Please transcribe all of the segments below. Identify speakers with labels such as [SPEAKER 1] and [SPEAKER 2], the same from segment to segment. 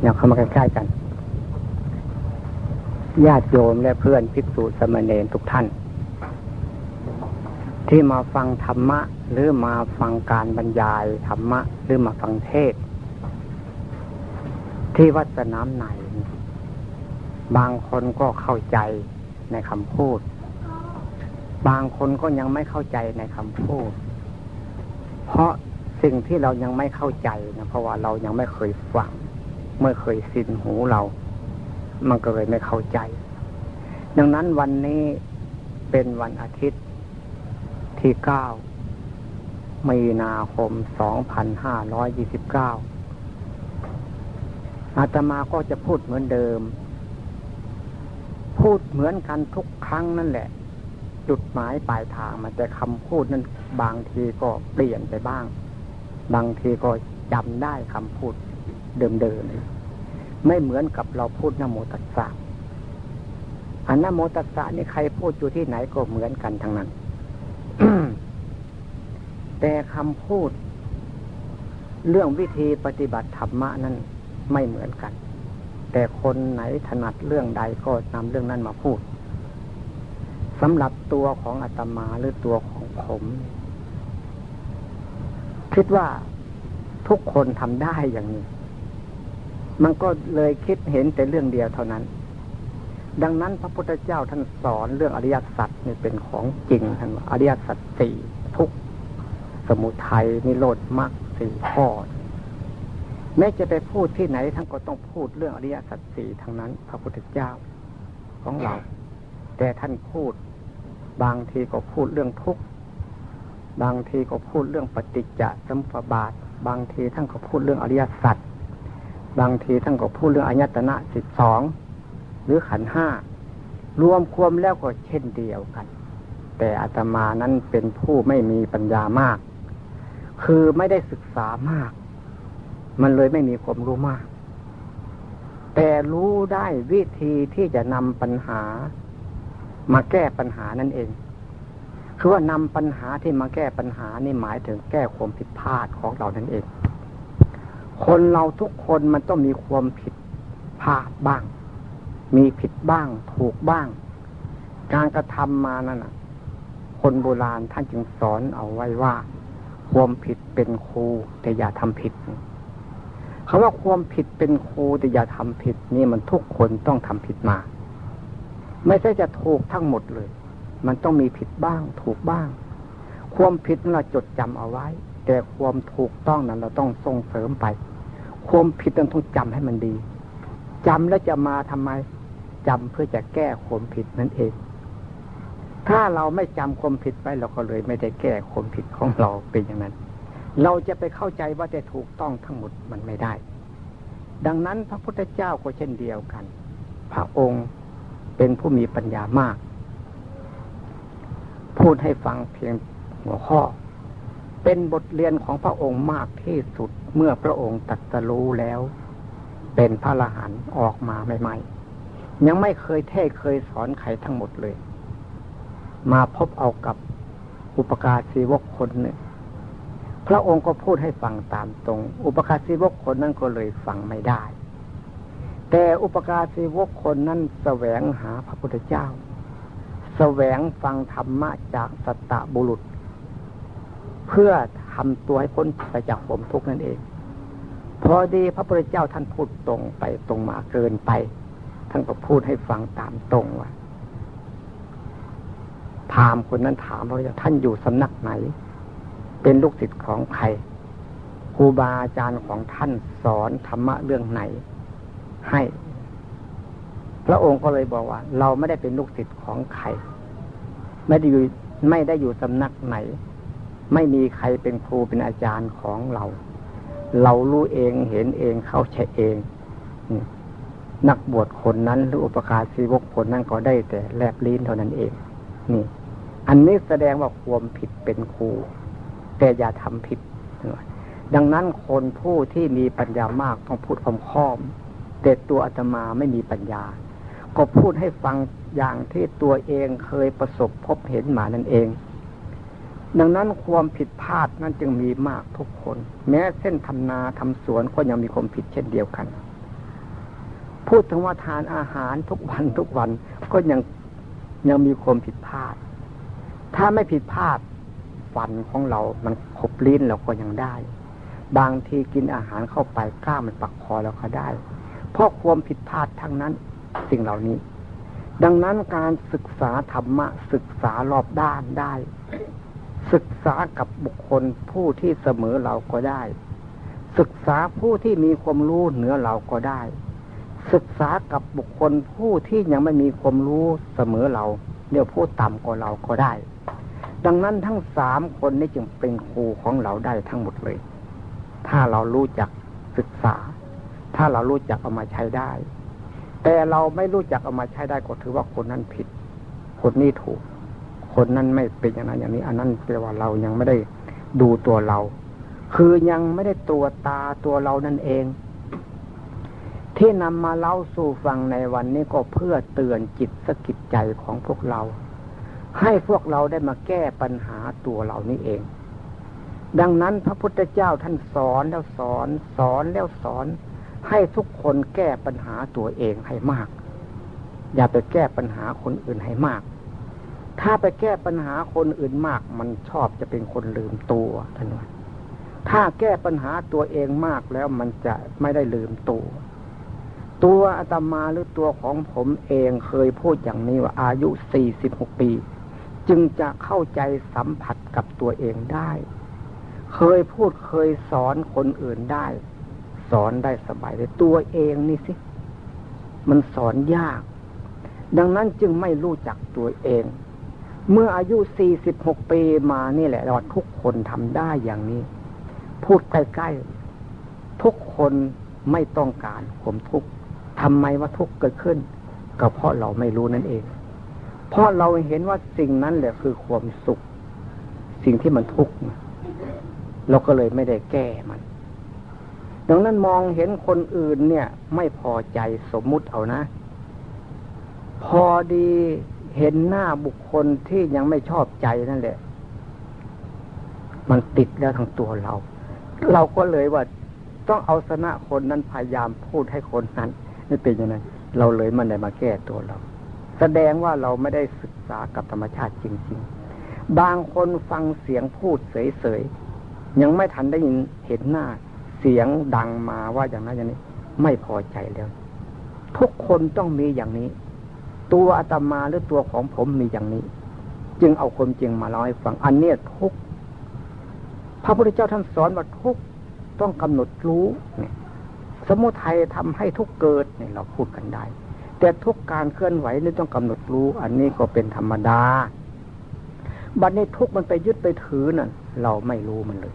[SPEAKER 1] เนี่ยเข้ามาใกล้ๆกัน ญาติโยมและเพื่อนภิกษุสมณเณรทุกท่าน ที่มาฟังธรรมะ หรือมาฟังการบรรยายธรรมะ หรือมาฟังเทศ ที่วัดสนามไหน บางคนก็เข้าใจในคำพูด บางคนก็ยังไม่เข้าใจในคำพูด เพราะสิ่งที่เรายังไม่เข้าใจนะเพราะว่าเรายังไม่เคยฟัง เมื่อเคยสินหูเรา มันก็เลยไม่เข้าใจ ดังนั้นวันนี้เป็นวันอาทิตย์ที่เก้ามีนาคมสองพันห้าร้อยยี่สิบเก้าอาตมาก็จะพูดเหมือนเดิม พูดเหมือนกันทุกครั้งนั่นแหละ จุดหมายปลายทางมันแต่คำพูดนั้นบางทีก็เปลี่ยนไปบ้าง บางทีก็จำได้คำพูด เดิมๆไม่เหมือนกับเราพูดนโมตัสสะอันนโมตัสสะนี่ใครพูดอยู่ที่ไหนก็เหมือนกันทั้งนั้น แต่คำพูด เรื่องวิธีปฏิบัติธรรมะนั้นไม่เหมือนกัน แต่คนไหนถนัดเรื่องใดก็นำเรื่องนั้นมาพูดสำหรับตัวของอาตมาหรือตัวของผม คิดว่าทุกคนทำได้อย่างนี้ มันก็เลยคิดเห็นแต่เรื่องเดียวเท่านั้น ดังนั้นพระพุทธเจ้าท่านสอนเรื่องอริยสัจนี่เป็นของจริงท่านว่าอริยสัจสี่ทุกสมุทัยนิโรธมรรคสี่ข้อแม้จะไปพูดที่ไหนท่านก็ต้องพูดเรื่องอริยสัจสี่ทั้งนั้น พระพุทธเจ้าของเรา แต่ท่านพูด บางทีก็พูดเรื่องทุกข์บางทีก็พูดเรื่องปฏิจจสมุปบาท บางทีท่านก็พูดเรื่องอริยสัจ บางทีท่านก็พูดเรื่องอายตนะสิบสองหรือขันห้ารวมควมแล้วก็เช่นเดียวกัน แต่อาตมานั้นเป็นผู้ไม่มีปัญญามาก คือไม่ได้ศึกษามาก มันเลยไม่มีความรู้มาก แต่รู้ได้วิธีที่จะนำปัญหา มาแก้ปัญหานั่นเอง คือว่านำปัญหาที่มาแก้ปัญหานี่หมายถึงแก้ความผิดพลาดของเรานั่นเอง คนเราทุกคนมันต้องมีความผิดพลาดบ้าง มีผิดบ้าง ถูกบ้าง การกระทำมานั่นคนโบราณท่านจึงสอนเอาไว้ว่า ความผิดเป็นครูแต่อย่าทำผิดคำว่าความผิดเป็นครูแต่อย่าทำผิด นี่มันทุกคนต้องทำผิดมา ไม่ใช่จะถูกทั้งหมดเลย มันต้องมีผิดบ้าง ถูกบ้าง ความผิดเราจดจำเอาไว้ แต่ความถูกต้องนั้น เราต้องส่งเสริมไป ความผิดต้องต้องจำให้มันดีจำแล้วจะมาทำไมจำเพื่อจะแก้ความผิดนั่นเอง ถ้าเราไม่จำความผิดไปเราก็เลยไม่ได้แก้ความผิดของเราเป็นอย่างนั้น เราจะไปเข้าใจว่าจะถูกต้องทั้งหมดมันไม่ได้ ดังนั้นพระพุทธเจ้าก็เช่นเดียวกัน พระองค์เป็นผู้มีปัญญามาก พูดให้ฟังเพียงหัวข้อ เป็นบทเรียนของพระองค์มากที่สุดเมื่อพระองค์ตัดสรู้แล้ว เป็นพระละหันออกมาใหม่ๆยังไม่เคยเทศเคยสอนใครทั้งหมดเลย มาพบเอากับอุปการศีวกคนหนึ่งพระองค์ก็พูดให้ฟังตามตรง อุปการศีวกคนนั้นก็เลยฟังไม่ได้ แต่อุปการศีวกคนนั้นแสวงหาพระพุทธเจ้า แสวงฟังธรรมะจากสัตตบุรุษ เพื่อทำตัวให้พ้นไปจากผมทุกนั่นเอง พอดีพระพุทธเจ้าท่านพูดตรงไปตรงมาเกินไป ท่านก็พูดให้ฟังตามตรงว่าถามคนนั้นถามว่าท่านอยู่สำนักไหน เป็นลูกศิษย์ของใครครูบาอาจารย์ของท่านสอนธรรมะเรื่องไหน ให้ พระองค์ก็เลยบอกว่า เราไม่ได้เป็นลูกศิษย์ของใครไม่ได้อยู่ไม่ได้อยู่สำนักไหน ไม่มีใครเป็นครูเป็นอาจารย์ของเรา เรารู้เองเห็นเองเข้าใจเอง นักบวชคนนั้นหรืออุปการศีวกคนนั้นก็ได้แต่แลบลิ้นเท่านั้นเอง นี่ อันนี้แสดงว่าความผิดเป็นครู แต่อย่าทำผิด ดังนั้นคนผู้ที่มีปัญญามากต้องพูดคมค้อมแต่ตัวอาตมาไม่มีปัญญา ก็พูดให้ฟังอย่างที่ตัวเองเคยประสบพบเห็นมานั่นเอง ดังนั้นความผิดพลาดนั้นจึงมีมากทุกคน แม้เส้นทำนาทำสวนก็ยังมีความผิดเช่นเดียวกัน พูดถึงว่าทานอาหารทุกวันทุกวันก็ยังยังมีความผิดพลาด ถ้าไม่ผิดพลาดฟันของเรา มันขบลิ้นเราก็ยังได้ บางทีกินอาหารเข้าไปกล้ามันปักคอเราก็ได้ เพราะความผิดพลาดทั้งนั้นสิ่งเหล่านี้ ดังนั้นการศึกษาธรรมะศึกษารอบด้านได้ ศึกษากับบุคคลผู้ที่เสมอเราก็ได้ ศึกษาผู้ที่มีความรู้เหนือเราก็ได้ ศึกษากับบุคคลผู้ที่ยังไม่มีความรู้เสมอเราเรียกผู้ต่ำกว่าเราก็ได้ ดังนั้นทั้งสามคนนี้จึงเป็นครูของเราได้ทั้งหมดเลย ถ้าเรารู้จักศึกษา ถ้าเรารู้จักเอามาใช้ได้ แต่เราไม่รู้จักเอามาใช้ได้ก็ถือว่าคนนั้นผิด คนนี้ถูก คนนั้นไม่เป็นอย่างนั้นอย่างนี้ อันนั้นแปลว่าเรายังไม่ได้ดูตัวเรา คือยังไม่ได้ตัวตาตัวเรานั่นเอง ที่นำมาเล่าสู่ฟังในวันนี้ก็เพื่อเตือนจิตสกิดใจของพวกเรา ให้พวกเราได้มาแก้ปัญหาตัวเรานี่เอง ดังนั้นพระพุทธเจ้าท่านสอนแล้วสอน สอนแล้วสอน ให้ทุกคนแก้ปัญหาตัวเองให้มาก อย่าไปแก้ปัญหาคนอื่นให้มาก ถ้าไปแก้ปัญหาคนอื่นมาก มันชอบจะเป็นคนลืมตัวท่านว่าถ้าแก้ปัญหาตัวเองมากแล้วมันจะไม่ได้ลืมตัว ตัวอาตมาหรือตัวของผมเองเคยพูดอย่างนี้ว่าอายุสี่สิบหกปี จึงจะเข้าใจสัมผัสกับตัวเองได้ เคยพูดเคยสอนคนอื่นได้ สอนได้สบายเลยตัวเองนี่สิ มันสอนยาก ดังนั้นจึงไม่รู้จักตัวเอง เมื่ออายุสี่สิบหกปีมานี่แหละเราทุกคนทำได้อย่างนี้ พูดใกล้ๆทุกคนไม่ต้องการความทุกข์ทำไมว่าทุกข์เกิดขึ้น ก็เพราะเราไม่รู้นั่นเอง เพราะเราเห็นว่าสิ่งนั้นแหละคือความสุข สิ่งที่มันทุกข์เราก็เลยไม่ได้แก้มัน ดังนั้นมองเห็นคนอื่นเนี่ย ไม่พอใจสมมุติเอานะ พอดี เห็นหน้าบุคคลที่ยังไม่ชอบใจนั่นแหละ มันติดแล้วทั้งตัวเรา เราก็เลยว่าต้องเอาชนะคนนั้นพยายามพูดให้คนนั้นนี่เป็นยังไงเราเลยมันได้มาแก้ตัวเรา แสดงว่าเราไม่ได้ศึกษากับธรรมชาติจริง ๆ บางคนฟังเสียงพูดเสยๆยังไม่ทันได้ยินเห็นหน้า เสียงดังมาว่าอย่างนั้นอย่างนี้ ไม่พอใจแล้ว ทุกคนต้องมีอย่างนี้ ตัวอาตมาหรือตัวของผมมีอย่างนี้ จึงเอาความจริงมาเล่าให้ฟังอันเนี้ยทุกพระพุทธเจ้าท่านสอนว่าทุกต้องกำหนดรู้เนี่ยสมุทัยทำให้ทุกเกิดเนี่ยเราพูดกันได้ แต่ทุกการเคลื่อนไหวนี่ต้องกำหนดรู้ อันนี้ก็เป็นธรรมดาบัดนี้ทุกมันไปยึดไปถือน่ะเราไม่รู้มันเลย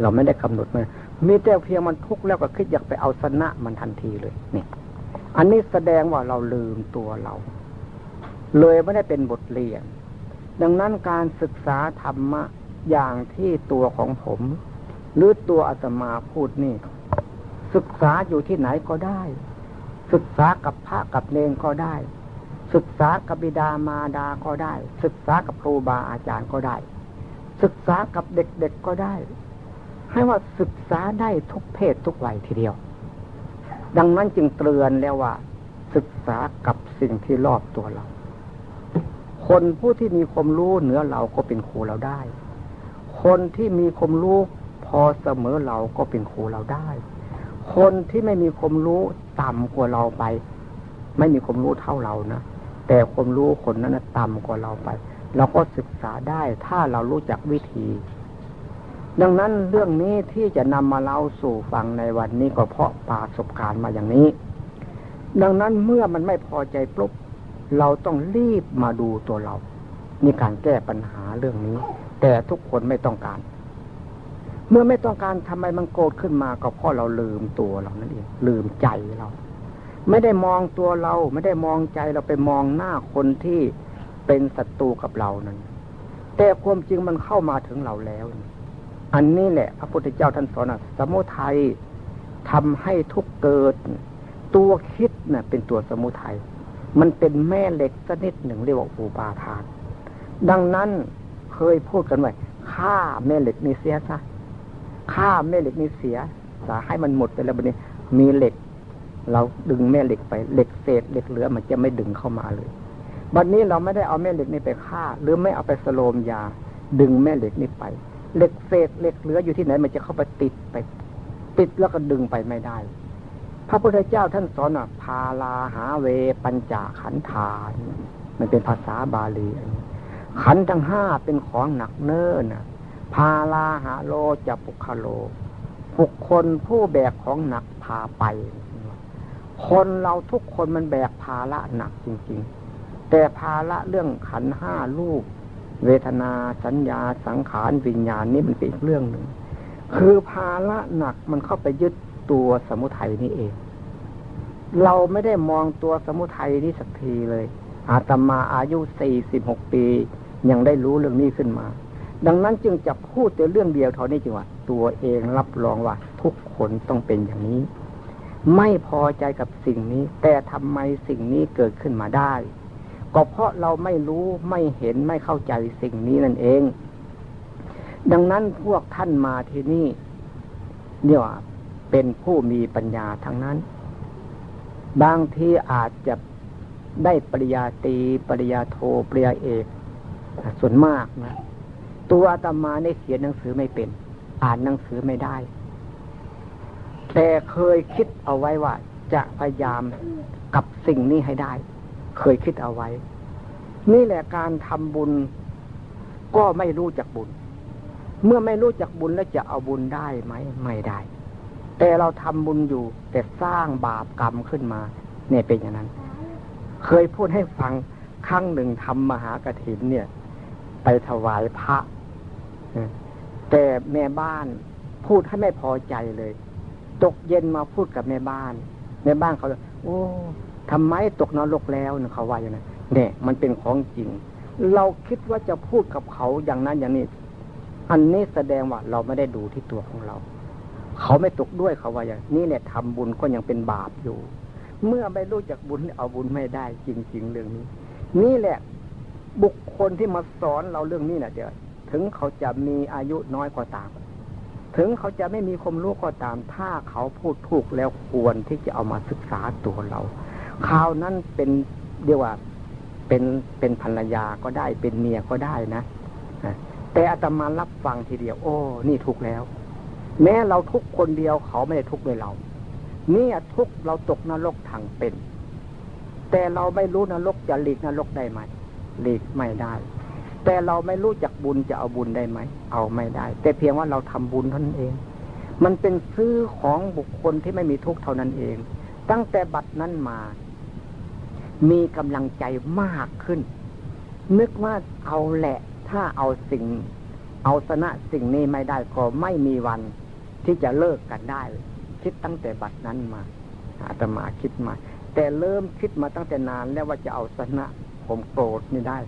[SPEAKER 1] เราไม่ได้กำหนดมันมีแต่เพียงมันทุกข์แล้วก็คิดอยากไปเอาชนะมันทันทีเลยเนี่ย อันนี้แสดงว่าเราลืมตัวเรา เลยไม่ได้เป็นบทเรียน ดังนั้นการศึกษาธรรมะอย่างที่ตัวของผม หรือตัวอาตมาพูดนี่ ศึกษาอยู่ที่ไหนก็ได้ ศึกษากับพระกับเนงก็ได้ ศึกษากับบิดามารดาก็ได้ ศึกษากับครูบาอาจารย์ก็ได้ ศึกษากับเด็กๆก็ได้ ให้ว่าศึกษาได้ทุกเพศทุกวัยทีเดียว ดังนั้นจึงเตือนแล้วว่า ศึกษากับสิ่งที่รอบตัวเรา คนผู้ที่มีความรู้เหนือเราก็เป็นครูเราได้ คนที่มีความรู้พอเสมอเราก็เป็นครูเราได้ คนที่ไม่มีความรู้ต่ำกว่าเราไป ไม่มีความรู้เท่าเรานะแต่ความรู้คนนั้นต่ำกว่าเราไป เราก็ศึกษาได้ถ้าเรารู้จักวิธี ดังนั้นเรื่องนี้ที่จะนำมาเล่าสู่ฟังในวันนี้ก็เพราะประสบการณ์มาอย่างนี้ ดังนั้นเมื่อมันไม่พอใจปุ๊บเราต้องรีบมาดูตัวเรา นี่การแก้ปัญหาเรื่องนี้ แต่ทุกคนไม่ต้องการ เมื่อไม่ต้องการทำไมมันโกรธขึ้นมาก็เพราะเราลืมตัวเรานั่นเองลืมใจเรา ไม่ได้มองตัวเราไม่ได้มองใจเราไปมองหน้าคนที่เป็นศัตรูกับเรานั้น แต่ความจริงมันเข้ามาถึงเราแล้ว อันนี้แหละ พระพุทธเจ้าท่านสอนสมุทัยทำให้ทุกเกิด ตัวคิดเนะ่ะเป็นตัวสมุทัยมันเป็นแม่เหล็กชนิดหนึ่งเรียกว่าอุปาทาน ดังนั้นเคยพูดกันไว้ฆ่าแม่เหล็กนี่เสียซะฆ่าแม่เหล็กนี่เสียสาให้มันหมดไปแล้วบัดนี้ มีเหล็ก เราดึงแม่เหล็กไปเหล็กเศษเหล็กเหลือมันจะไม่ดึงเข้ามาเลยบัดนนี้เราไม่ได้เอาแม่เหล็กนี่ไปฆ่า หรือไม่เอาไปสโลมยา ดึงแม่เหล็กนี่ไป เหล็กเศษเหล็กเหลืออยู่ที่ไหนมันจะเข้าไปติดไป ติดแล้วก็ดึงไปไม่ได้ พระพุทธเจ้าท่านสอนว่าพาลาหาเวปัญจขันธานมันเป็นภาษาบาลีขันทั้งห้าเป็นของหนักเนิ่นพาลาหาโลจะปุคโลบุคคลผู้แบกของหนักพาไป คนเราทุกคนมันแบกภาระหนักจริง ๆ แต่ภาระเรื่องขันห้าลูก เวทนาสัญญาสังขารวิญญาณนี่มันเป็นอีกเรื่องหนึ่ง คือภาระหนักมันเข้าไปยึดตัวสมุทัยนี่เอง เราไม่ได้มองตัวสมุทัยนี่สักทีเลย อาตมาอายุสี่สิบหกปียังได้รู้เรื่องนี้ขึ้นมา ดังนั้นจึงจะพูดแต่เรื่องเดียวเท่านี้จึงว่าตัวเองรับรองว่า ทุกคนต้องเป็นอย่างนี้ ไม่พอใจกับสิ่งนี้ แต่ทำไมสิ่งนี้เกิดขึ้นมาได้ ก็เพราะเราไม่รู้ไม่เห็นไม่เข้าใจสิ่งนี้นั่นเอง ดังนั้นพวกท่านมาที่นี่เนี่ยเป็นผู้มีปัญญาทั้งนั้น บางทีอาจจะได้ปริญญาตีปริญญาโทปริญญาเอกส่วนมากนะตัวอาตมาได้เขียนหนังสือไม่เป็น อ่านหนังสือไม่ได้ แต่เคยคิดเอาไว้ว่า จะพยายามกับสิ่งนี้ให้ได้ เคยคิดเอาไว้ นี่แหละการทำบุญ ก็ไม่รู้จักบุญ เมื่อไม่รู้จักบุญแล้วจะเอาบุญได้ไหมไม่ได้ แต่เราทำบุญอยู่ แต่สร้างบาปกรรมขึ้นมา เนี่ยเป็นอย่างนั้น เคยพูดให้ฟังครั้งหนึ่งทำมหากรถินเนี่ย ไปถวายพระแต่แม่บ้านพูดให้ไม่พอใจเลย ตกเย็นมาพูดกับแม่บ้านแม่บ้านเขาโอ้ ทำไมตกนรกแล้วเขาว่าอย่างนั้นเนี่ยมันเป็นของจริง เราคิดว่าจะพูดกับเขาอย่างนั้นอย่างนี้ อันนี้แสดงว่าเราไม่ได้ดูที่ตัวของเรา เขาไม่ตกด้วยเขาว่าอย่างนี้เนี่ยทำบุญก็ยังเป็นบาปอยู่ เมื่อไม่รู้จักบุญเอาบุญไม่ได้จริง ๆ เรื่องนี้ นี่แหละบุคคลที่มาสอนเราเรื่องนี้นะเดี๋ยวถึงเขาจะมีอายุน้อยกว่าตาม ถึงเขาจะไม่มีความรู้ก็ตาม ถ้าเขาพูดถูกแล้วควรที่จะเอามาศึกษาตัวเรา ข่าวนั้นเป็นเรียกว่าเป็นเป็นภรรยาก็ได้เป็นเมียก็ได้นะแต่อาตมารับฟังทีเดียว โอ้ นี่ถูกแล้ว แม้เราทุกคนเดียวเขาไม่ได้ทุกด้วยเรา เนี่ยทุกเราตกนรกทางเป็น แต่เราไม่รู้นรกจะหลีกนรกได้ไหมหลีกไม่ได้ แต่เราไม่รู้จักบุญจะเอาบุญได้ไหมเอาไม่ได้ แต่เพียงว่าเราทำบุญเท่านั้นเอง มันเป็นซื้อของบุคคลที่ไม่มีทุกข์เท่านั้นเอง ตั้งแต่บัดนั้นมา มีกำลังใจมากขึ้น นึกว่าเอาแหละ ถ้าเอาสิ่ง เอาชนะสิ่งนี้ไม่ได้ก็ไม่มีวันที่จะเลิกกันได้ คิดตั้งแต่บัดนั้นมาอาตมาคิดมา แต่เริ่มคิดมาตั้งแต่นานแล้วว่าจะเอาชนะผมโกรธนี่ได้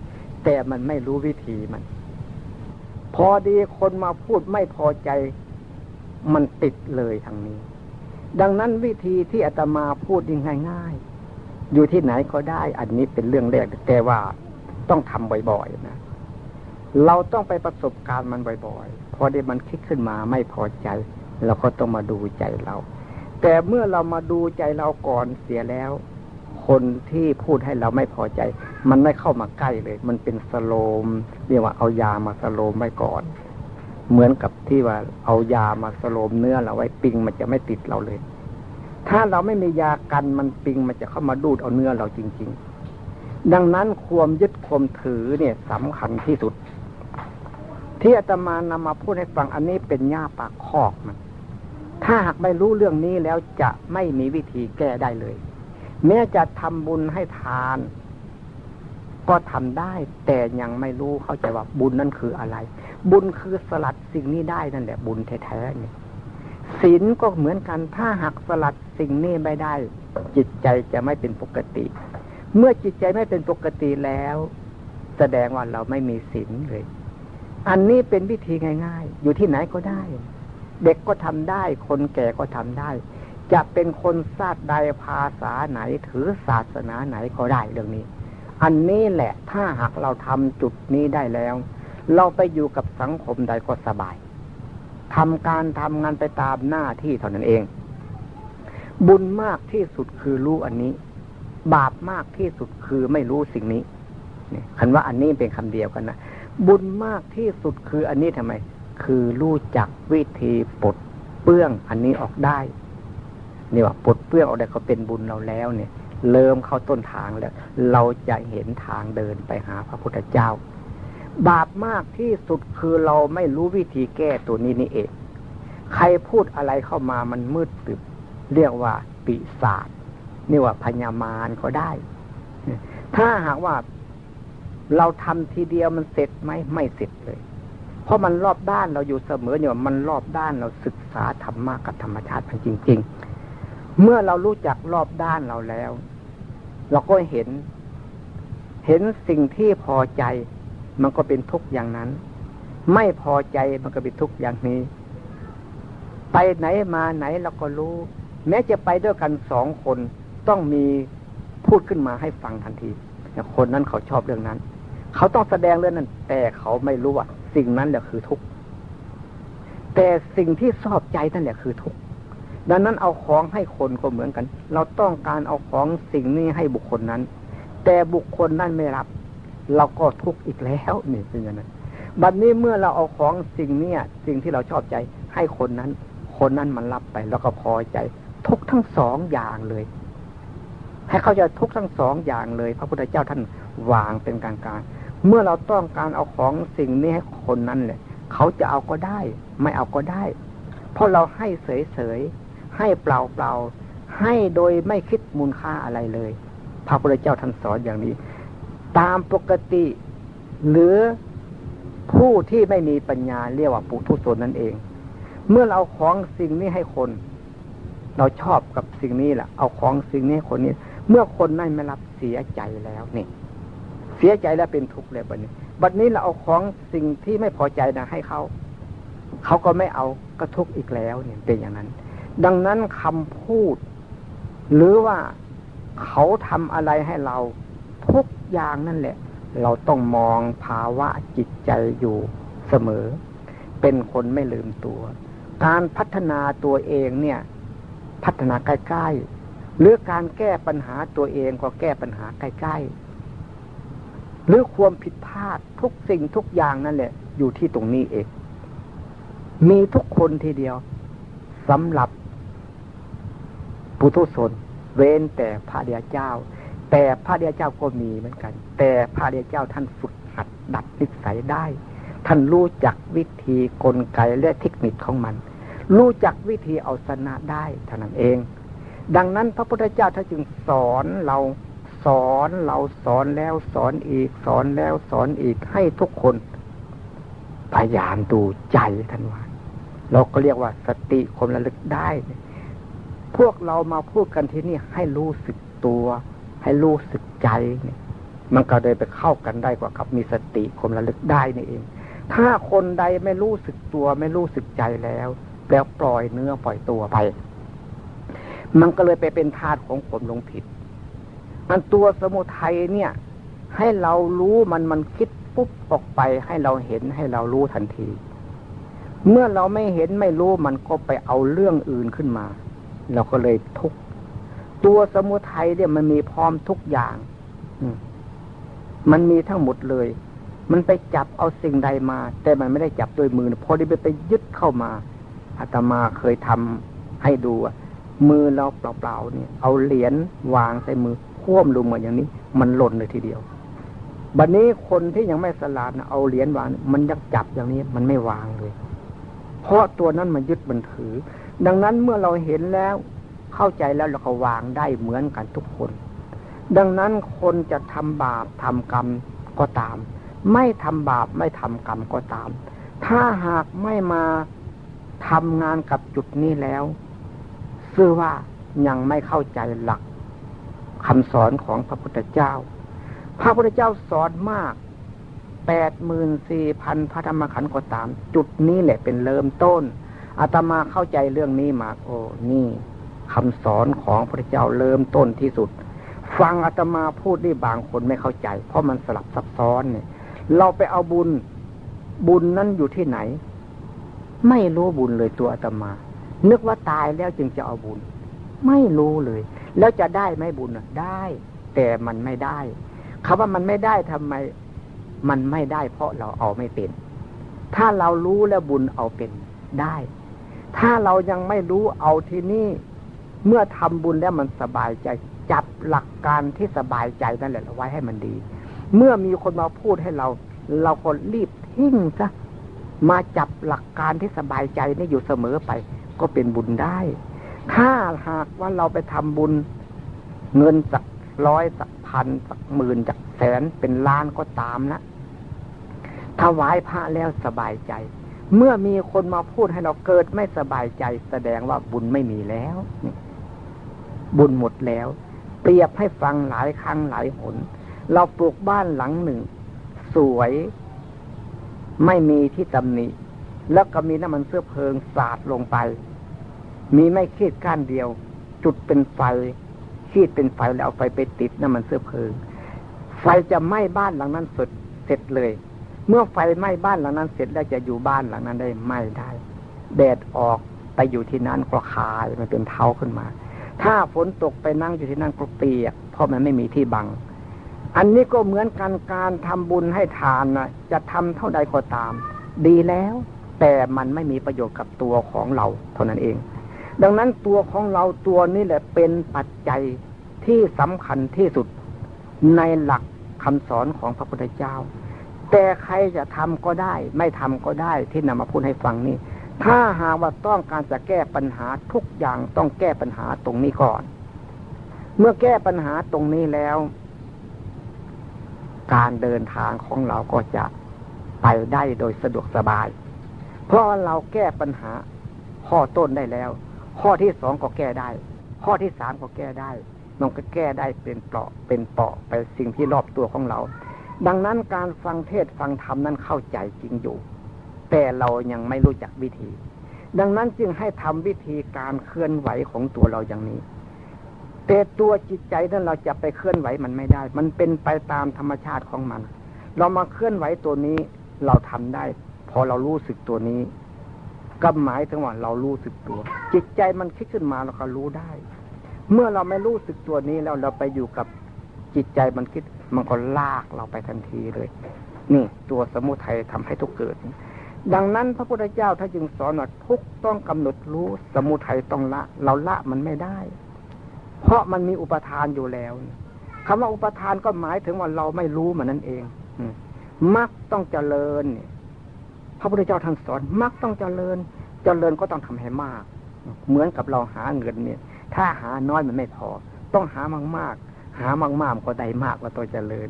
[SPEAKER 1] แต่มันไม่รู้วิธีมัน พอดีคนมาพูดไม่พอใจ มันติดเลยทางนี้ ดังนั้นวิธีที่อาตมาพูดยังง่าย อยู่ที่ไหนก็ได้ อันนี้เป็นเรื่องแรกแต่ว่าต้องทำบ่อยๆนะเราต้องไปประสบการณ์มันบ่อยๆพอได้มันคิดขึ้นมาไม่พอใจ เราก็ต้องมาดูใจเรา แต่เมื่อเรามาดูใจเราก่อนเสียแล้ว คนที่พูดให้เราไม่พอใจ มันไม่เข้ามาใกล้เลย มันเป็นสโลมเรียกว่าเอายามาสโลมไว้ก่อน เหมือนกับที่ว่าเอายามาสโลมเนื้อเราไว้ปิงมันจะไม่ติดเราเลย ถ้าเราไม่มียากันมันปิงมันจะเข้ามาดูดเอาเนื้อเราจริง ๆ ดังนั้นความยึดความถือเนี่ยสำคัญที่สุด ที่อาตมานำมาพูดให้ฟังอันนี้เป็นหญ้าปากคอกมันถ้าหากไม่รู้เรื่องนี้แล้วจะไม่มีวิธีแก้ได้เลย แม้จะทำบุญให้ทาน ก็ทำได้ แต่ยังไม่รู้เข้าใจว่าบุญนั่นคืออะไร บุญคือสลัดสิ่งนี้ได้นั่นแหละบุญแท้ๆเนี่ย ศีลก็เหมือนกัน ถ้าหากสลัดสิ่งนี้ไม่ได้ จิตใจจะไม่เป็นปกติ เมื่อจิตใจไม่เป็นปกติแล้ว แสดงว่าเราไม่มีศีลเลย อันนี้เป็นวิธีง่าย ๆ อยู่ที่ไหนก็ได้ เด็กก็ทำได้ คนแก่ก็ทำได้ จะเป็นคนชาติใดภาษาไหนถือศาสนาไหนก็ได้เรื่องนี้ อันนี้แหละถ้าหากเราทำจุดนี้ได้แล้ว เราไปอยู่กับสังคมใดก็สบาย ทำการทำงานไปตามหน้าที่เท่านั้นเอง บุญมากที่สุดคือรู้อันนี้ บาปมากที่สุดคือไม่รู้สิ่งนี้เนี่ยคันว่าอันนี้เป็นคำเดียวกันนะบุญมากที่สุดคืออันนี้ทำไม คือรู้จักวิธีปลดเปื้องอันนี้ออกได้นี่ว่าปลดเปื้องออกได้เขาเป็นบุญเราแล้วเนี่ย เริ่มเข้าต้นทางแล้ว เราจะเห็นทางเดินไปหาพระพุทธเจ้า บาปมากที่สุดคือเราไม่รู้วิธีแก้ตัวนี้นี่เอง ใครพูดอะไรเข้ามามันมืดตึบ เรียกว่าปีศาจนี่ว่าพญามารก็ได้ ถ้าหากว่าเราทำทีเดียวมันเสร็จไหมไม่เสร็จเลย เพราะมันรอบด้านเราอยู่เสมอเนี่ยมันรอบด้านเราศึกษาธรรมะกับธรรมชาติมันจริง ๆ เมื่อเรารู้จักรอบด้านเราแล้ว เราก็เห็น เห็นสิ่งที่พอใจ มันก็เป็นทุกข์อย่างนั้น ไม่พอใจมันก็เป็นทุกข์อย่างนี้ ไปไหนมาไหนเราก็รู้ แม้จะไปด้วยกันสองคนต้องมีพูดขึ้นมาให้ฟังทันทีคนนั้นเขาชอบเรื่องนั้น เขาต้องแสดงเรื่องนั้น แต่เขาไม่รู้ว่าสิ่งนั้นแหละคือทุกข์แต่สิ่งที่ชอบใจนั่นแหละคือทุกข์ดังนั้นเอาของให้คนก็เหมือนกัน เราต้องการเอาของสิ่งนี้ให้บุคคลนั้น แต่บุคคลนั้นไม่รับ เราก็ทุกข์อีกแล้วนี่เป็นอย่างนั้นบัดนนี้เมื่อเราเอาของสิ่งเนี้ยสิ่งที่เราชอบใจ ให้คนนั้น คนนั้นมันรับไปแล้วก็พอใจ ทุกทั้งสองอย่างเลย ให้เขาจะทุกทั้งสองอย่างเลย พระพุทธเจ้าท่านวางเป็นกลางเมื่อเราต้องการเอาของสิ่งนี้ให้คนนั้นเลยเขาจะเอาก็ได้ ไม่เอาก็ได้ เพราะเราให้เฉยๆให้เปล่าๆให้โดยไม่คิดมูลค่าอะไรเลย พระพุทธเจ้าท่านสอนอย่างนี้ ตามปกติ หรือผู้ที่ไม่มีปัญญาเรียกว่าปุถุชนนั่นเอง เมื่อเราของสิ่งนี้ให้คน เราชอบกับสิ่งนี้แหละเอาของสิ่งนี้คนนี้ เมื่อคนนั้นไม่รับเสียใจแล้วนี่ เสียใจแล้วเป็นทุกข์เลยบัดนี้ บัดนี้เราเอาของสิ่งที่ไม่พอใจนะให้เขาเขาก็ไม่เอาก็ทุกข์อีกแล้วเนี่ยเป็นอย่างนั้น ดังนั้นคำพูด หรือว่าเขาทำอะไรให้เราทุก อย่างนั่นแหละ เราต้องมองภาวะจิตใจอยู่เสมอ เป็นคนไม่ลืมตัว การพัฒนาตัวเองเนี่ย พัฒนาใกล้ๆหรือการแก้ปัญหาตัวเองก็แก้ปัญหาใกล้ๆหรือความผิดพลาดทุกสิ่งทุกอย่างนั่นแหละ อยู่ที่ตรงนี้เอง มีทุกคนทีเดียวสำหรับปุถุชนเว้นแต่พระเดียเจ้า แต่พระเดียเจ้าก็มีเหมือนกัน แต่พระเดียเจ้าท่านฝึกหัดดัดนิสัยได้ ท่านรู้จักวิธีกลไกและเทคนิคของมัน รู้จักวิธีเอาชนะได้เท่านั้นเอง ดังนั้นพระพุทธเจ้าท่านจึงสอนเราสอนเราสอนแล้วสอนอีกสอนแล้วสอนอีกให้ทุกคนพยายามดูใจท่านว่าเราก็เรียกว่าสติคมระลึกได้ พวกเรามาพูดกันที่นี่ให้รู้สึกตัว ให้รู้สึกใจเนี่ย มันก็เลยไปเข้ากันได้กว่ากับมีสติคมระลึกได้นี่เอง ถ้าคนใดไม่รู้สึกตัวไม่รู้สึกใจแล้ว แล้วปล่อยเนื้อปล่อยตัวไป มันก็เลยไปเป็นทาสของผมลงผิดมันตัวสมุทัยเนี่ย ให้เรารู้มันมันคิดปุ๊บออกไปให้เราเห็นให้เรารู้ทันที เมื่อเราไม่เห็นไม่รู้มันก็ไปเอาเรื่องอื่นขึ้นมา เราก็เลยทุก ตัวสมุทัยเนี่ยมันมีพร้อมทุกอย่างมันมีทั้งหมดเลย มันไปจับเอาสิ่งใดมา แต่มันไม่ได้จับด้วยมือพอที่ไปไปยึดเข้ามาอาตมาเคยทำให้ดูมือเราเปล่าๆเนี่ย เอาเหรียญวางใส่มือคว่ำลงมาอย่างนี้ มันหล่นเลยทีเดียวบัดนนี้คนที่ยังไม่สลาดนะเอาเหรียญวางมันยังจับอย่างนี้ มันไม่วางเลย เพราะตัวนั้นมันยึดมันถือ ดังนั้นเมื่อเราเห็นแล้ว เข้าใจแล้วเราก็วางได้เหมือนกันทุกคน ดังนั้นคนจะทำบาปทำกรรมก็ตาม ไม่ทำบาปไม่ทำกรรมก็ตาม ถ้าหากไม่มาทำงานกับจุดนี้แล้วซื่อว่ายังไม่เข้าใจหลักคำสอนของพระพุทธเจ้า พระพุทธเจ้าสอนมากแปดหมื่นสี่พันพระธรรมขันธ์ก็ตาม จุดนี้แหละเป็นเริ่มต้นอาตมาเข้าใจเรื่องนี้มาโอ้นี่ คำสอนของพระเจ้าเริ่มต้นที่สุด ฟังอาตมาพูดได้บางคนไม่เข้าใจ เพราะมันสลับซับซ้อนเนี่ย เราไปเอาบุญบุญนั้นอยู่ที่ไหน ไม่รู้บุญเลยตัวอาตมา นึกว่าตายแล้วจึงจะเอาบุญ ไม่รู้เลย แล้วจะได้ไหมบุญได้ แต่มันไม่ได้คาว่ามันไม่ได้ทำไม มันไม่ได้ เพราะเราเอาไม่เป็น ถ้าเรารู้แล้วบุญเอาเป็นได้ ถ้าเรายังไม่รู้เอาที่นี่ เมื่อทำบุญแล้วมันสบายใจ จับหลักการที่สบายใจนั่นแหละไว้ให้มันดี เมื่อมีคนมาพูดให้เรา เราก็รีบทิ้งซะมาจับหลักการที่สบายใจนี่อยู่เสมอไป ก็เป็นบุญได้ ถ้าหากว่าเราไปทำบุญเงินสักร้อยสักพันสักหมื่นสักแสนเป็นล้านก็ตามนะถวายพระแล้วสบายใจ เมื่อมีคนมาพูดให้เราเกิดไม่สบายใจ แสดงว่าบุญไม่มีแล้ว บุญหมดแล้ว เปรียบให้ฟังหลายครั้งหลายหน เราปลูกบ้านหลังหนึ่ง สวย ไม่มีที่ตำหนิแล้วก็มีน้ำมันเสื้อเพลิงสาดลงไป มีไม่ขีดก้านเดียว จุดเป็นไฟขีดเป็นไฟแล้วเอาไฟไปติดน้ำมันเสื้อเพลิง ไฟจะไหม้บ้านหลังนั้นสุดเสร็จเลย เมื่อไฟไหม้บ้านหลังนั้นเสร็จแล้วจะอยู่บ้านหลังนั้นได้ไม่ได้ แดดออกไปอยู่ที่นั้นก็คายมันเป็นเท้าขึ้นมา ถ้าฝนตกไปนั่งอยู่ที่นั่นก็เปียกเพราะมันไม่มีที่บัง อันนี้ก็เหมือนกันการทำบุญให้ทานนะจะทำเท่าใดก็ตาม ดีแล้ว แต่มันไม่มีประโยชน์กับตัวของเรา เท่านั้นเอง ดังนั้นตัวของเราตัวนี้แหละเป็นปัจจัยที่สำคัญที่สุดในหลักคำสอนของพระพุทธเจ้า แต่ใครจะทำก็ได้ ไม่ทำก็ได้ที่นำมาพูดให้ฟังนี่ ถ้าหากว่าต้องการจะแก้ปัญหาทุกอย่างต้องแก้ปัญหาตรงนี้ก่อน เมื่อแก้ปัญหาตรงนี้แล้ว การเดินทางของเราก็จะไปได้โดยสะดวกสบาย เพราะเราแก้ปัญหาข้อต้นได้แล้ว ข้อที่สองก็แก้ได้ ข้อที่สามก็แก้ได้มันก็แก้ได้เป็นเปราะเป็นเปาะไปสิ่งที่รอบตัวของเรา ดังนั้นการฟังเทศฟังธรรมนั้นเข้าใจจริงอยู่ แต่เรายังไม่รู้จักวิธี ดังนั้นจึงให้ทำวิธีการเคลื่อนไหวของตัวเราอย่างนี้ แต่ตัวจิตใจนั้นเราจะไปเคลื่อนไหวมันไม่ได้ มันเป็นไปตามธรรมชาติของมัน เรามาเคลื่อนไหวตัวนี้เราทำได้ พอเรารู้สึกตัวนี้ ก็หมายถึงว่าเรารู้สึกตัว จิตใจมันคิดขึ้นมาเราก็รู้ได้ เมื่อเราไม่รู้สึกตัวนี้แล้วเราไปอยู่กับจิตใจมันคิดมันก็ลากเราไปทันทีเลย นี่ ตัวสมุทัยทำให้ทุกเกิด ดังนั้นพระพุทธเจ้าถ้าจึงสอนว่าทุกต้องกำหนดรู้สมุทัยต้องละ เราละมันไม่ได้ เพราะมันมีอุปทานอยู่แล้วคำว่าอุปทานก็หมายถึงว่าเราไม่รู้มันนั่นเองมักต้องเจริญพระพุทธเจ้าท่านสอนมักต้องเจริญ เจริญก็ต้องทำให้มาก เหมือนกับเราหาเงินเนี่ย ถ้าหาน้อยมันไม่พอ ต้องหามากมากหามากมากก็ได้มากแล้วตัวเจริญ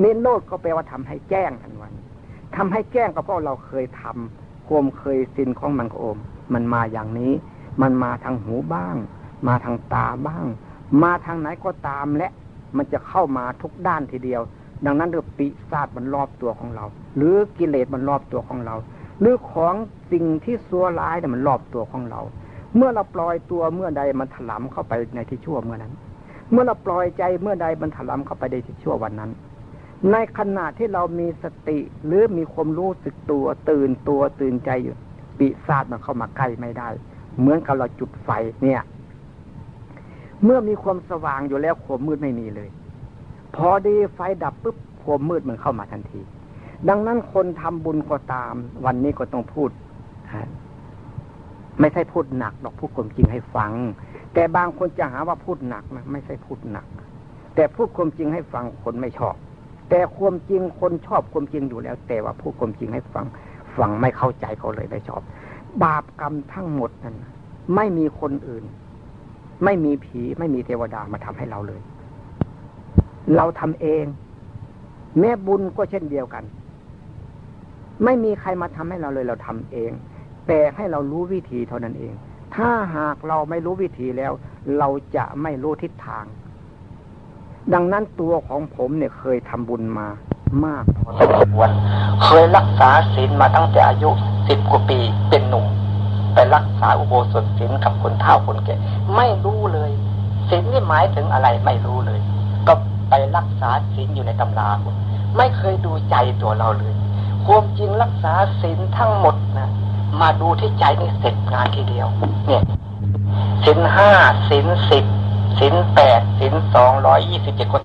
[SPEAKER 1] เน้นโลดก็แปลว่าทำให้แจ้งทันวัน ทำให้แก้งก็เพราะเราเคยทำควมเคยสินของมันโอม มันมาอย่างนี้ มันมาทางหูบ้าง มาทางตาบ้าง มาทางไหนก็ตามและ มันจะเข้ามาทุกด้านทีเดียว ดังนั้นเรื่องปีศาจมันรอบตัวของเรา หรือกิเลสมันรอบตัวของเรา หรือของสิ่งที่ซัวร้ายเนี่ยมันรอบตัวของเรา เมื่อเราปล่อยตัวเมื่อใดมันถลำเข้าไปในที่ชั่วเมื่อนั้น เมื่อเราปล่อยใจเมื่อใดมันถลำเข้าไปในที่ชั่ววันนั้น ในขณะที่เรามีสติหรือมีความรู้สึกตัวตื่นตัวตื่นใจอยู่ปีศาจมันเข้ามาใกล้ไม่ได้ เหมือนกับเราจุดไฟเนี่ย เมื่อมีความสว่างอยู่แล้วความมืดไม่มีเลย พอดีไฟดับปุ๊บความมืดมันเข้ามาทันที ดังนั้นคนทำบุญก็ตาม วันนี้ก็ต้องพูดไม่ใช่พูดหนักหรอกพูดความจริงให้ฟัง แต่บางคนจะหาว่าพูดหนักนะไม่ใช่พูดหนัก แต่พูดความจริงให้ฟังคนไม่ชอบ แต่ความจริงคนชอบความจริงอยู่แล้ว แต่ว่าพูดความจริงให้ฟังฟังไม่เข้าใจเขาเลยไม่ชอบ บาปกรรมทั้งหมดนั้น ไม่มีคนอื่น ไม่มีผีไม่มีเทวดามาทำให้เราเลย เราทำเอง แม่บุญก็เช่นเดียวกัน ไม่มีใครมาทำให้เราเลยเราทำเอง แต่ให้เรารู้วิธีเท่านั้นเอง ถ้าหากเราไม่รู้วิธีแล้ว เราจะไม่รู้ทิศทาง ดังนั้นตัวของผมเนี่ยเคยทำบุญมามากพอสมควรเคยรักษาศีลมาตั้งแต่อายุสิบกว่าปีเป็นหนุ่มไปรักษาอุโบสถศีลกับคนเฒ่าคนแก่ไม่รู้เลยศีลนี่หมายถึงอะไรไม่รู้เลย ก็ไปรักษาศีลอยู่ในตำราไม่เคยดูใจตัวเราเลยคความจริงรักษาศีลทั้งหมดนะมาดูที่ใจนี่เสร็จงานทีเดียว เนี่ยศีลห้าศีลสิบ ศีลแปดศีลสองร้อยยี่สิบเจ็ดคน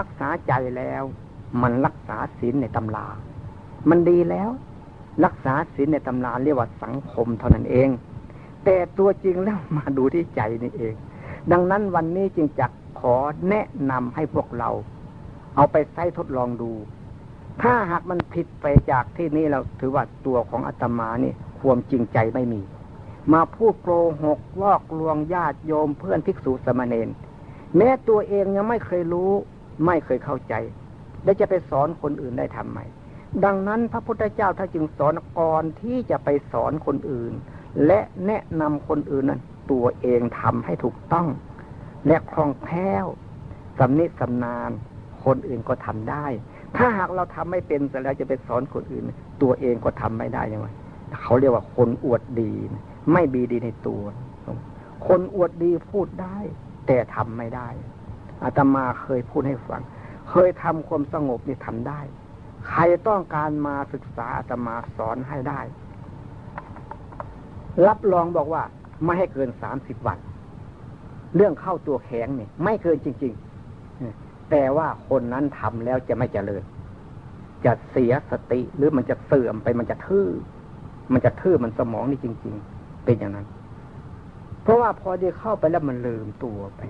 [SPEAKER 1] รักษาใจแล้ว มันรักษาศีลในตำรา มันดีแล้ว รักษาศีลในตำราเรียกว่าสังคมเท่านั้นเอง แต่ตัวจริงแล้วมาดูที่ใจนี่เอง ดังนั้นวันนี้จึงจักขอแนะนำให้พวกเรา เอาไปใช้ทดลองดู ถ้าหากมันผิดไปจากที่นี้เราถือว่าตัวของอาตมานี่ความจริงใจไม่มี มาพูดโกหกลอกลวงญาติโยมเพื่อนภิกษุสมณเณรแม้ตัวเองยังไม่เคยรู้ ไม่เคยเข้าใจ และจะไปสอนคนอื่นได้ทำไม ดังนั้นพระพุทธเจ้าถ้าจึงสอนก่อนที่จะไปสอนคนอื่น และแนะนำคนอื่นนั้นตัวเองทำให้ถูกต้อง และคล่องแคล่วสำนิสำนาน คนอื่นก็ทำได้ ถ้าหากเราทำไม่เป็นเสร็จแล้วจะไปสอนคนอื่น ตัวเองก็ทำไม่ได้ยังไงเขาเรียกว่าคนอวดดี ไม่บีดีในตัว คนอวดดีพูดได้ แต่ทำไม่ได้อาตมาเคยพูดให้ฟัง เคยทำความสงบนี่ทำได้ ใครต้องการมาศึกษาอาตมาสอนให้ได้ รับรองบอกว่าไม่ให้เกินสามสิบวัน เรื่องเข้าตัวแข็งนี่ไม่เกินจริง ๆ แต่ว่าคนนั้นทำแล้วจะไม่เจริญ จะเสียสติหรือมันจะเสื่อมไปมันจะทื่อ มันจะทื่อมันสมองนี่จริง ๆ เป็นอย่างนั้น เพราะว่าพอได้เข้าไปแล้วมันลืมตัวไป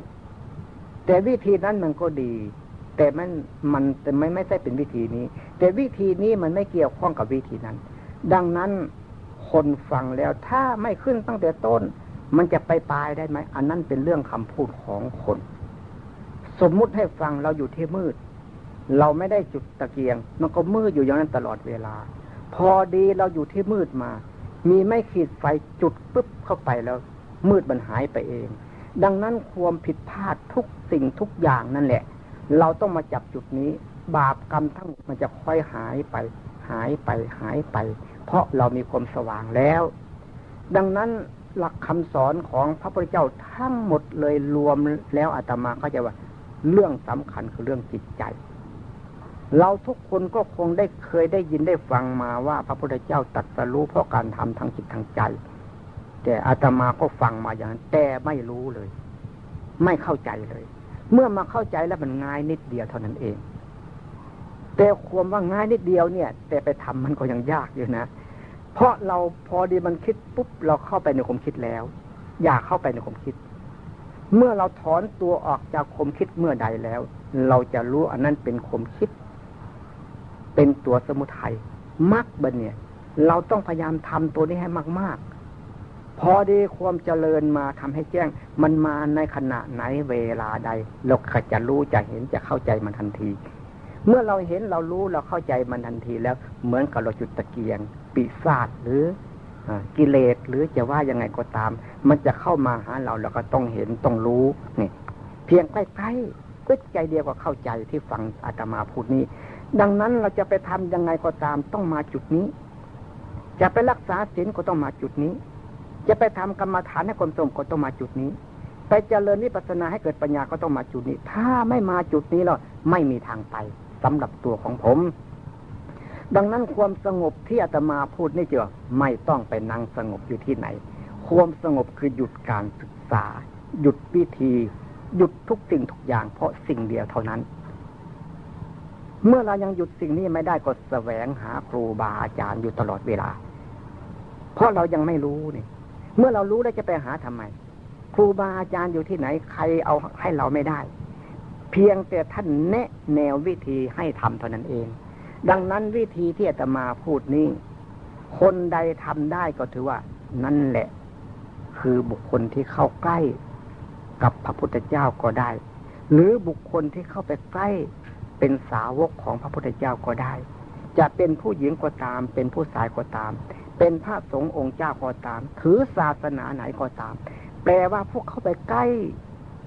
[SPEAKER 1] แต่วิธีนั้นมันก็ดี แต่มันมันแต่ไม่ไม่ใช่เป็นวิธีนี้ แต่วิธีนี้มันไม่เกี่ยวข้องกับวิธีนั้น ดังนั้นคนฟังแล้วถ้าไม่ขึ้นตั้งแต่ต้น มันจะไปปลายได้ไหมอันนั้นเป็นเรื่องคำพูดของคน สมมุติให้ฟังเราอยู่ที่มืด เราไม่ได้จุดตะเกียง มันก็มืดอยู่อย่างนั้นตลอดเวลา พอดีเราอยู่ที่มืดมา มีไม่ขีดไฟจุดปุ๊บเข้าไปแล้ว มืดมันหายไปเอง ดังนั้นความผิดพลาดทุกสิ่งทุกอย่างนั่นแหละ เราต้องมาจับจุดนี้ บาปกรรมทั้งหมดมันจะค่อยหายไป หายไปหายไป เพราะเรามีความสว่างแล้ว ดังนั้นหลักคำสอนของพระพุทธเจ้าทั้งหมดเลยรวมแล้วอาตมาก็จะว่า เรื่องสำคัญคือเรื่องจิตใจ เราทุกคนก็คงได้เคยได้ยินได้ฟังมาว่าพระพุทธเจ้าตัดสรู้เพราะการทำทางจิตทางใจ แต่อาตมาก็ฟังมาอย่างนั้นแต่ไม่รู้เลย ไม่เข้าใจเลย เมื่อมาเข้าใจแล้วมันง่ายนิดเดียวเท่านั้นเอง แต่ความว่าง่ายนิดเดียวเนี่ย แต่ไปทำมันก็ยังยากอยู่นะเพราะเราพอดีมันคิดปุ๊บเราเข้าไปในความคิดแล้ว อยากเข้าไปในความคิด เมื่อเราถอนตัวออกจากความคิดเมื่อใดแล้ว เราจะรู้อันนั้นเป็นความคิด เป็นตัวสมุทัยมักบันเนี่ย เราต้องพยายามทำตัวนี้ให้มาก ๆ พอดีความเจริญมาทำให้แจ้ง มันมาในขณะไหนเวลาใด เราก็จะรู้จะเห็นจะเข้าใจมันทันที เมื่อเราเห็นเรารู้เราเข้าใจมันทันทีแล้ว เหมือนกับเราจุดตะเกียง ปีศาจหรือกิเลสหรือจะว่ายังไงก็ตาม มันจะเข้ามาหาเราเราก็ต้องเห็นต้องรู้นี่เพียงใกล้ๆก็ใจเดียวก็เข้าใจที่ฟังอาตมาพูดนี้ ดังนั้นเราจะไปทำยังไงก็ตามต้องมาจุดนี้ จะไปรักษาศีลก็ต้องมาจุดนี้ จะไปทำกรรมฐานให้คนสมก็ต้องมาจุดนี้ ไปเจริญวิปัสสนาให้เกิดปัญญาก็ต้องมาจุดนี้ ถ้าไม่มาจุดนี้เราไม่มีทางไปสำหรับตัวของผม ดังนั้นความสงบที่อาตมาพูดนี่เจอไม่ต้องไปนั่งสงบอยู่ที่ไหน ความสงบคือหยุดการศึกษา หยุดวิธี หยุดทุกสิ่งทุกอย่างเพราะสิ่งเดียวเท่านั้น เมื่อเรายังหยุดสิ่งนี้ไม่ได้ก็แสวงหาครูบาอาจารย์อยู่ตลอดเวลา เพราะเรายังไม่รู้นี่ เมื่อเรารู้แล้วจะไปหาทำไม ครูบาอาจารย์อยู่ที่ไหน ใครเอาให้เราไม่ได้ เพียงแต่ท่านแนะแนววิธีให้ทำเท่านั้นเอง ดังนั้นวิธีที่อาตมาพูดนี้ คนใดทำได้ก็ถือว่า นั่นแหละ คือบุคคลที่เข้าใกล้กับพระพุทธเจ้าก็ได้ หรือบุคคลที่เข้าไปใกล้ เป็นสาวกของพระพุทธเจ้าก็ได้ จะเป็นผู้หญิงก็ตาม เป็นผู้ชายก็ตาม เป็นพระสงฆ์องค์เจ้าก็ตาม ถือศาสนาไหนก็ตาม แปลว่าพวกเข้าไปใกล้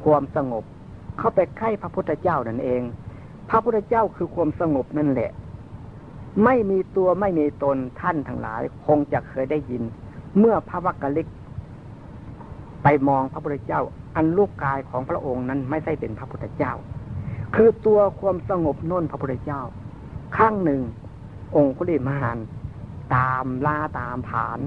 [SPEAKER 1] ความสงบ เข้าไปใกล้พระพุทธเจ้านั่นเอง พระพุทธเจ้าคือความสงบนั่นแหละ ไม่มีตัวไม่มีตนท่านทั้งหลาย คงจะเคยได้ยิน เมื่อพระวักกะลิก ไปมองพระพุทธเจ้า อันลูกกายของพระองค์นั้นไม่ใช่เป็นพระพุทธเจ้า คือตัวความสงบน้นพระพุทธเจ้า ข้างหนึ่ง องคุลิมหานตามล่าตามผาน